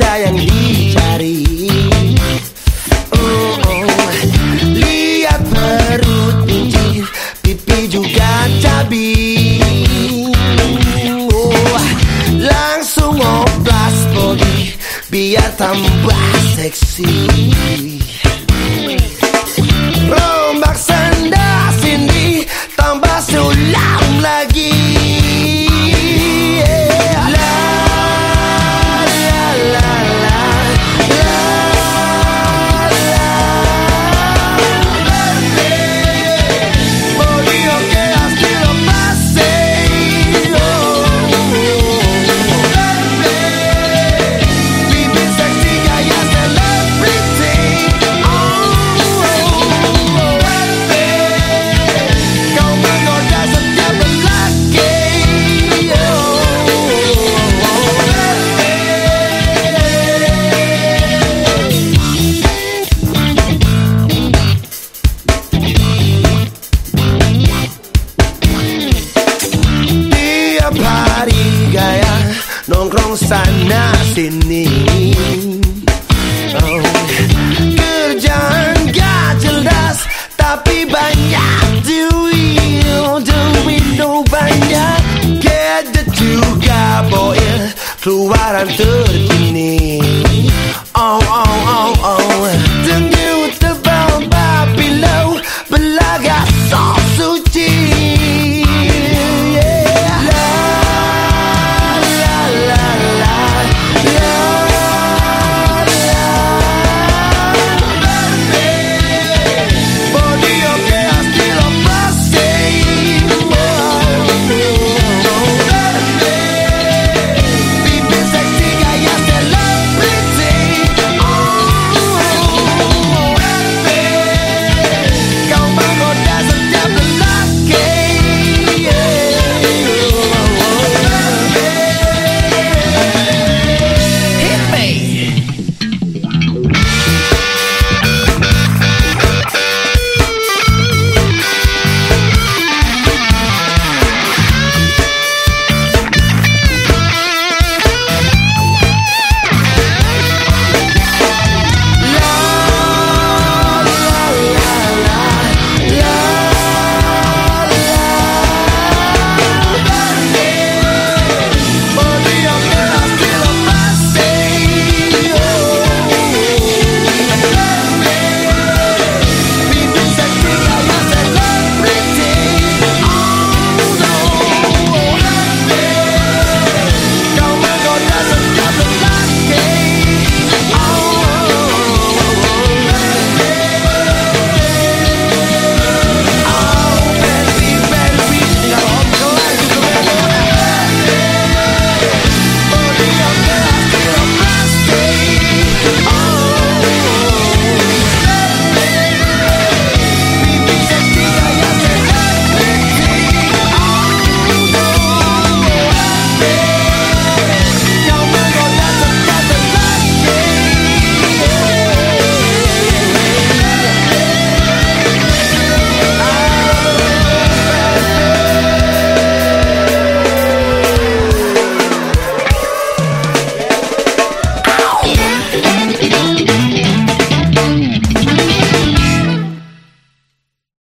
saja yang dicari. Oh, oh. Lihat perut buncit Pipi juga cabi. Oh, Langsung oplas body Biar tambah seksi. Rombak senda nongkrong sana sini. Oh. Kerjaan gak jelas Tapi banyak duit. Oh, duit no banyak. Gede juga boy. Keluaran terkini. Oh oh oh oh.